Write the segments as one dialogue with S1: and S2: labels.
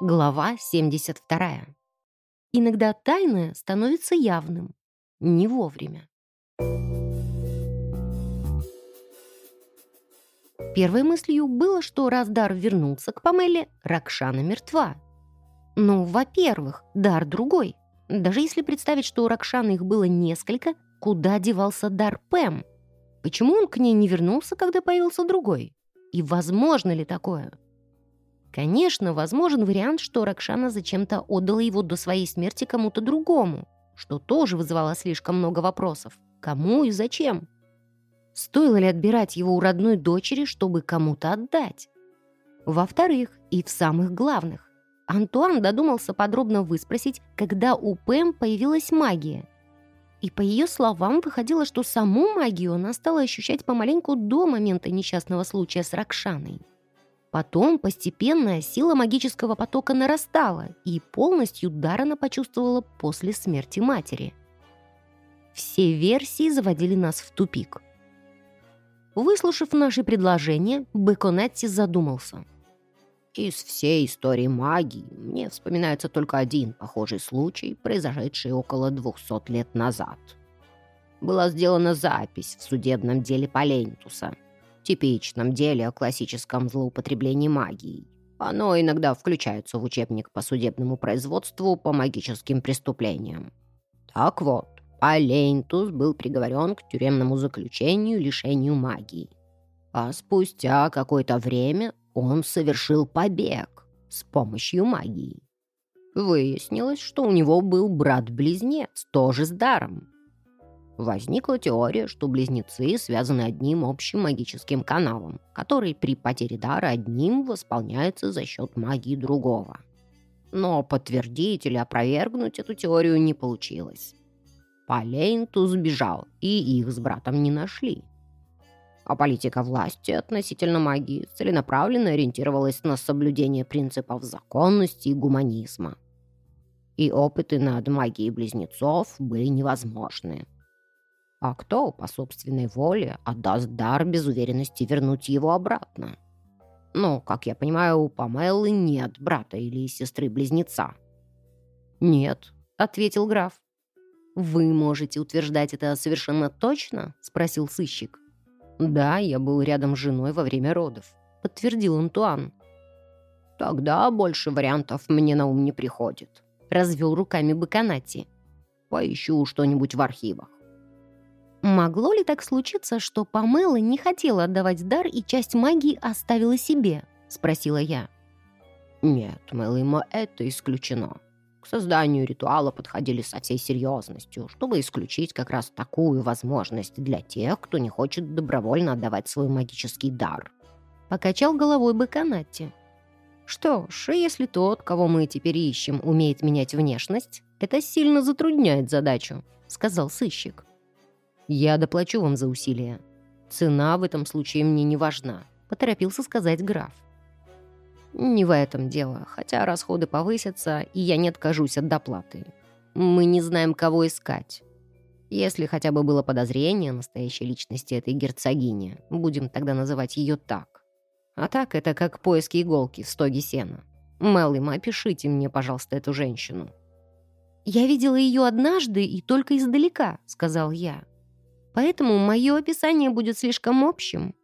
S1: Глава 72. Иногда тайное становится явным. Не вовремя. Первой мыслью было, что раз Дар вернулся к Памеле, Ракшана мертва. Ну, во-первых, Дар другой. Даже если представить, что у Ракшаны их было несколько, куда девался Дар Пэм? Почему он к ней не вернулся, когда появился другой? И возможно ли такое? Конечно, возможен вариант, что Ракшана зачем-то отдала его до своей смерти кому-то другому, что тоже вызывало слишком много вопросов. Кому и зачем? Стоило ли отбирать его у родной дочери, чтобы кому-то отдать? Во-вторых, и в самых главных, Антуан додумался подробно выспросить, когда у Пэм появилась магия. И по ее словам выходило, что саму магию она стала ощущать помаленьку до момента несчастного случая с Ракшаной. Потом постепенно сила магического потока нарастала, и полностью Дарана почувствовала после смерти матери. Все версии заводили нас в тупик. Выслушав наши предложения, Беконетти задумался.
S2: Из всей истории магии мне вспоминается только один похожий случай, произошедший около 200 лет назад. Была сделана запись в судебном деле Полентуса — типичном деле о классическом злоупотреблении магией. Оно иногда включается в учебник по судебному производству по магическим преступлениям. Так вот, Алейнтус был приговорен к тюремному заключению лишению магии. А спустя какое-то время он совершил побег с помощью магии. Выяснилось, что у него был брат-близнец, тоже с даром. Возникла теория, что близнецы связаны одним общим магическим каналом, который при потере дара одним восполняется за счет магии другого. Но подтвердить или опровергнуть эту теорию не получилось. Полейнту сбежал, и их с братом не нашли. А политика власти относительно магии целенаправленно ориентировалась на соблюдение принципов законности и гуманизма. И опыты над магией близнецов были невозможны. А кто по собственной воле отдаст дар без уверенности вернуть его обратно? Ну, как я понимаю, у Памеллы нет брата или сестры-близнеца.
S1: «Нет», — ответил граф. «Вы можете утверждать это совершенно точно?» — спросил сыщик. «Да, я был рядом с женой во время родов», — подтвердил Антуан.
S2: «Тогда больше вариантов мне на ум не приходит», — развел руками Баканати. «Поищу что-нибудь в архивах».
S1: Могло ли так случиться, что Памела не хотела отдавать дар и часть магии оставила себе? Спросила я.
S2: Нет, Мэлэма, это исключено. К созданию ритуала подходили со всей серьезностью, чтобы исключить как раз такую возможность для тех, кто не хочет добровольно отдавать свой магический дар.
S1: Покачал головой Баканатти. Что ж, если тот, кого мы теперь ищем, умеет менять внешность, это сильно затрудняет задачу, сказал сыщик. «Я доплачу вам за усилия. Цена в этом случае мне не важна», — поторопился сказать граф. «Не в этом дело, хотя расходы повысятся, и я не откажусь от доплаты. Мы не знаем, кого искать. Если хотя бы было подозрение настоящей личности этой герцогини, будем тогда называть ее так. А так это как поиски иголки в стоге сена. Меллим, опишите мне, пожалуйста, эту женщину». «Я видела ее однажды и только издалека», — сказал я поэтому мое описание будет слишком общим.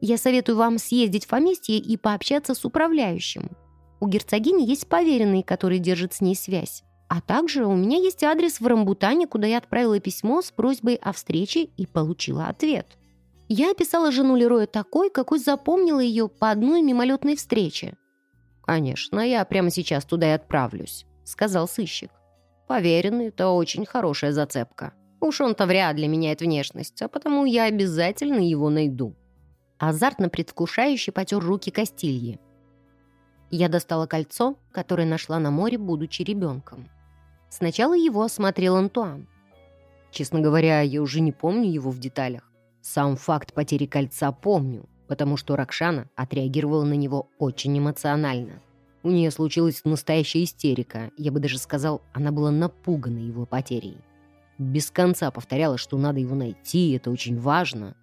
S1: Я советую вам съездить в поместье и пообщаться с управляющим. У герцогини есть поверенный, который держит с ней связь. А также у меня есть адрес в Рамбутане, куда я отправила письмо с просьбой о встрече и получила ответ. Я описала жену Лероя такой, какой запомнила ее по одной мимолетной встрече. «Конечно, я прямо сейчас туда и отправлюсь», — сказал сыщик. «Поверенный — это очень хорошая зацепка». Уж он-то вряд ли меняет внешность, а потому я обязательно его найду. Азартно предвкушающе потер руки Кастильи. Я достала кольцо, которое нашла на море, будучи ребенком. Сначала его осмотрел Антуан. Честно говоря, я уже не помню его в деталях. Сам факт потери кольца помню, потому что Ракшана отреагировала на него очень эмоционально. У нее случилась настоящая истерика, я бы даже сказал, она была напугана его потерей. Без конца повторяла, что надо его найти, это очень важно.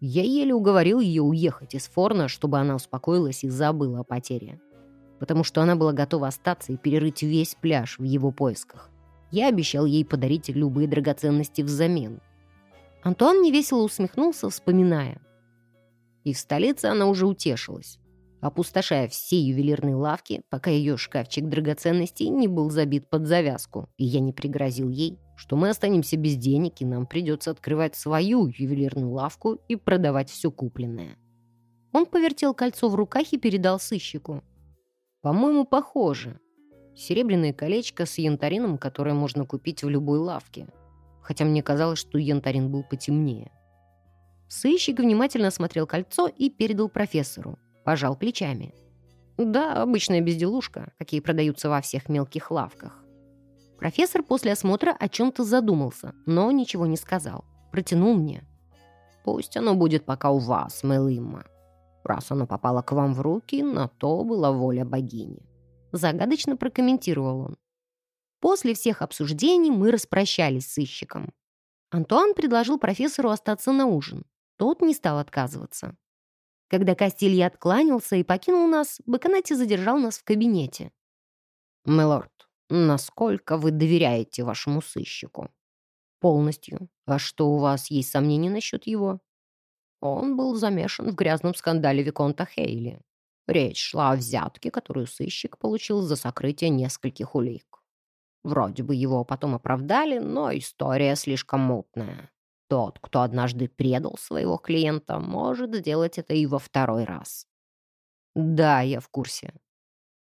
S1: Я еле уговорил ее уехать из Форна, чтобы она успокоилась и забыла о потере. потому что она была готова остаться и перерыть весь пляж в его поисках. Я обещал ей подарить любые драгоценности взамен. Антуан невесело усмехнулся, вспоминая. И в столице она уже утешилась, опустошая все ювелирные лавки, пока ее шкафчик драгоценностей не был забит под завязку, и я не пригрозил ей, что мы останемся без денег, и нам придется открывать свою ювелирную лавку и продавать все купленное. Он повертел кольцо в руках и передал сыщику. «По-моему, похоже. Серебряное колечко с янтарином, которое можно купить в любой лавке. Хотя мне казалось, что янтарин был потемнее». Сыщик внимательно осмотрел кольцо и передал профессору. Пожал плечами. «Да, обычная безделушка, какие продаются во всех мелких лавках. Профессор после осмотра о чем-то задумался, но ничего не сказал. Протянул мне. «Пусть оно будет пока у вас, Мелымма. Раз оно попало к вам в руки, на то была воля богини». Загадочно прокомментировал он. После всех обсуждений мы распрощались с сыщиком. Антуан предложил профессору остаться на ужин. Тот не стал отказываться. Когда Кастилья откланялся и покинул нас, Баканати задержал нас в кабинете. «Милорд, Насколько вы доверяете вашему сыщику? Полностью. А что, у вас есть сомнения насчет его? Он был замешан в грязном скандале Виконта Хейли. Речь шла о взятке, которую сыщик получил за сокрытие нескольких улик. Вроде бы его потом оправдали, но история слишком мутная. Тот, кто однажды предал своего клиента, может сделать это и во второй раз. Да, я в курсе.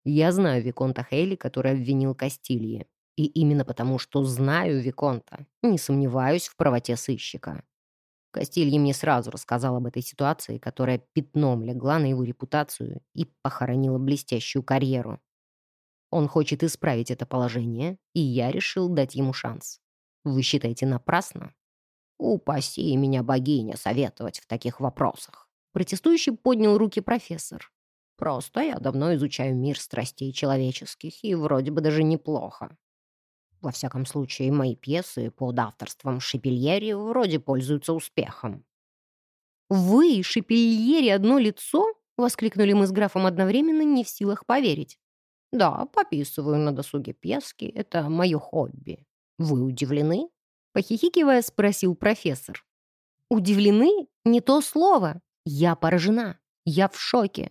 S1: Я знаю Виконта Хейли, который обвинил Кастильи. И именно потому, что знаю Виконта, не сомневаюсь в правоте сыщика. Кастильи мне сразу рассказал об этой ситуации, которая пятном легла на его репутацию и похоронила блестящую карьеру. Он хочет исправить это положение, и я решил дать ему шанс. Вы считаете напрасно? Упаси меня, богиня, советовать в таких вопросах. Протестующий поднял руки профессор. Просто я давно изучаю мир страстей человеческих, и вроде бы даже неплохо. Во всяком случае, мои пьесы под авторством Шипельери вроде пользуются успехом. «Вы и Шипельери одно лицо?» — воскликнули мы с графом одновременно, не в силах поверить. «Да, пописываю на досуге пьески, это мое хобби. Вы удивлены?» Похихикивая, спросил профессор. «Удивлены? Не то слово. Я поражена. Я в шоке.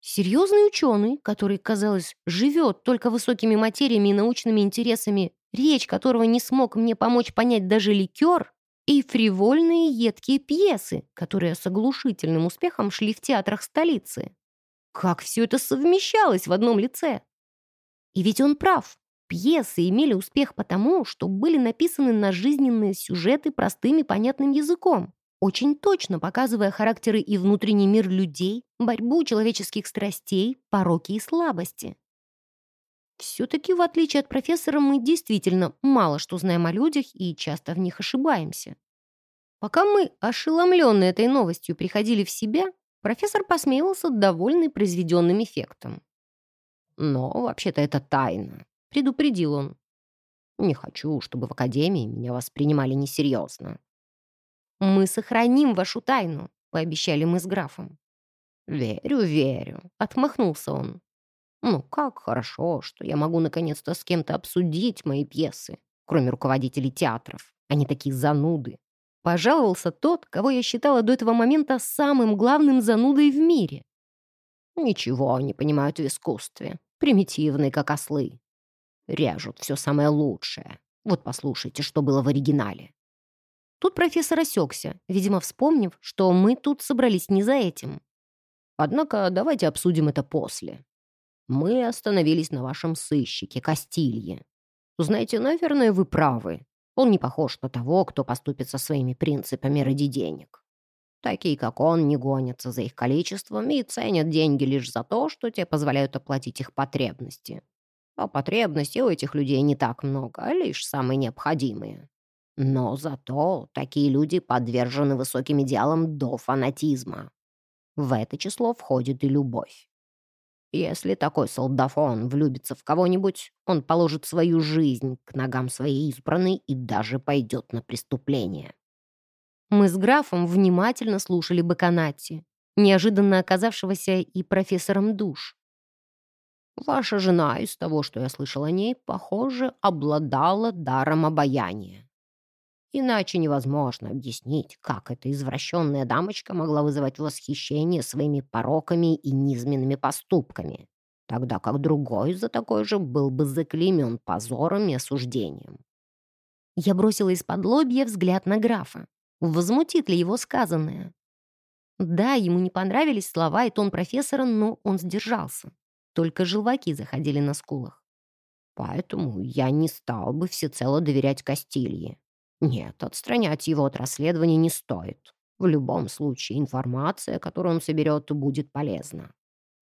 S1: Серьезный ученый, который, казалось, живет только высокими материями и научными интересами, речь которого не смог мне помочь понять даже ликер, и фривольные едкие пьесы, которые с оглушительным успехом шли в театрах столицы. Как все это совмещалось в одном лице? И ведь он прав. Пьесы имели успех потому, что были написаны на жизненные сюжеты простым и понятным языком очень точно показывая характеры и внутренний мир людей, борьбу человеческих страстей, пороки и слабости. Все-таки, в отличие от профессора, мы действительно мало что знаем о людях и часто в них ошибаемся. Пока мы, ошеломленные этой новостью, приходили в себя, профессор посмеивался, довольный произведенным эффектом. «Но вообще-то это тайна», — предупредил он. «Не хочу, чтобы в академии меня воспринимали несерьезно. «Мы сохраним вашу тайну», — пообещали мы с графом. «Верю, верю», — отмахнулся он. «Ну, как хорошо, что я могу наконец-то с кем-то обсудить мои пьесы, кроме руководителей театров. Они такие зануды». Пожаловался тот, кого я считала до этого момента самым главным занудой в мире. «Ничего не понимают в искусстве. Примитивные, как ослы. Режут все самое лучшее. Вот послушайте, что было в оригинале. Тут профессор осекся, видимо, вспомнив, что мы тут собрались не за этим. Однако давайте обсудим это после. Мы остановились на вашем сыщике, Кастилье. Знаете, наверное, вы правы. Он не похож на того, кто поступит со своими принципами ради денег. Такие, как он, не гонятся за их количеством и ценят деньги лишь за то, что те позволяют оплатить их потребности. А потребностей у этих людей не так много, а лишь самые необходимые. Но зато такие люди подвержены высоким идеалам до фанатизма. В это число входит и любовь. Если такой солдафон влюбится в кого-нибудь, он положит свою жизнь к ногам своей избранной и даже пойдет на преступление. Мы с графом внимательно слушали Баканати, неожиданно оказавшегося и профессором душ.
S2: Ваша жена, из того, что я слышал о ней, похоже, обладала даром обаяния. Иначе невозможно объяснить, как эта извращенная дамочка могла вызывать восхищение своими пороками и низменными поступками, тогда как другой за такой же был бы заклеймен позором и осуждением.
S1: Я бросила из-под лобья взгляд на графа. Возмутит ли его сказанное? Да, ему не понравились слова и тон профессора, но он сдержался. Только желваки заходили на скулах.
S2: Поэтому я не стал бы всецело доверять Кастилье. Нет, отстранять его от расследования не стоит. В любом случае, информация, которую он соберет, будет полезна.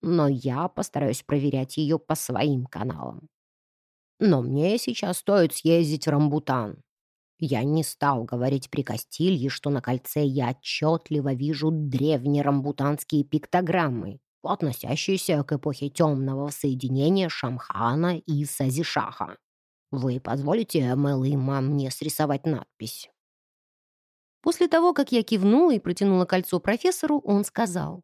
S2: Но я постараюсь проверять ее по своим каналам. Но мне сейчас стоит съездить в Рамбутан. Я не стал говорить при Кастилье, что на кольце я отчетливо вижу древние рамбутанские пиктограммы, относящиеся к эпохе темного соединения Шамхана и Сазишаха. Вы позволите, Мэлэйма, мне срисовать надпись?»
S1: После того, как я кивнула и протянула кольцо профессору, он сказал.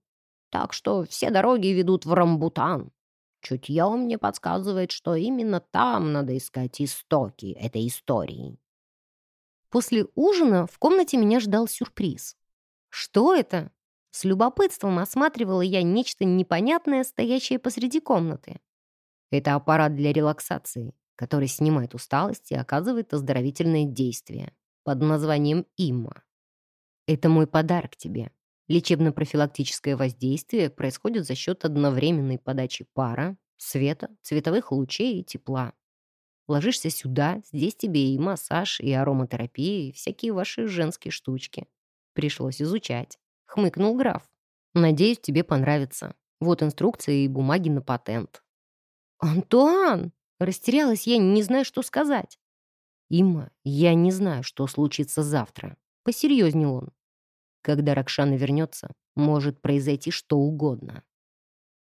S1: «Так что все дороги ведут в Рамбутан. Чутье мне подсказывает, что именно там надо искать истоки этой истории». После ужина в комнате меня ждал сюрприз. «Что это?» С любопытством осматривала я нечто непонятное, стоящее посреди комнаты. Это аппарат для релаксации, который снимает усталость и оказывает оздоровительное действие под названием ИМА. Это мой подарок тебе. Лечебно-профилактическое воздействие происходит за счет одновременной подачи пара, света, цветовых лучей и тепла. Ложишься сюда, здесь тебе и массаж, и ароматерапия, и всякие ваши женские штучки. Пришлось изучать. Хмыкнул граф. «Надеюсь, тебе понравится. Вот инструкция и бумаги на патент». «Антуан!» Растерялась я, не знаю, что сказать. «Има, я не знаю, что случится завтра», — посерьезнел он. «Когда Ракшана вернется, может произойти что угодно.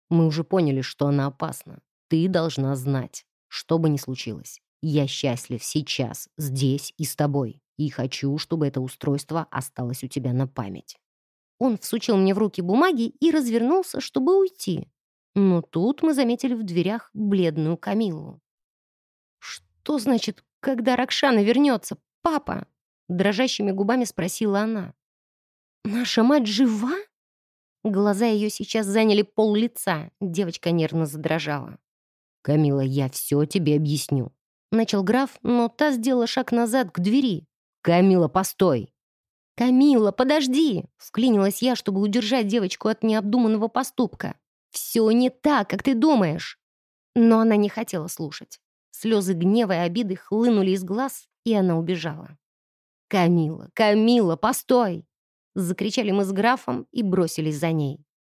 S1: Мы уже поняли, что она опасна. Ты должна знать, что бы ни случилось. Я счастлив сейчас, здесь и с тобой, и хочу, чтобы это устройство осталось у тебя на память. Он всучил мне в руки бумаги и развернулся, чтобы уйти. Но тут мы заметили в дверях бледную Камилу. «Что значит, когда Ракшана вернется, папа?» Дрожащими губами спросила она. «Наша мать жива?» Глаза ее сейчас заняли пол лица. Девочка нервно задрожала.
S2: «Камила, я все тебе объясню», — начал граф, но та сделала шаг назад к двери. «Камила, постой!»
S1: «Камила, подожди!» — вклинилась я, чтобы удержать девочку от необдуманного поступка. «Все не так, как ты думаешь!» Но она не хотела слушать. Слезы гнева и обиды хлынули из глаз, и она убежала. «Камила, Камила, постой!» Закричали мы с графом и бросились за ней.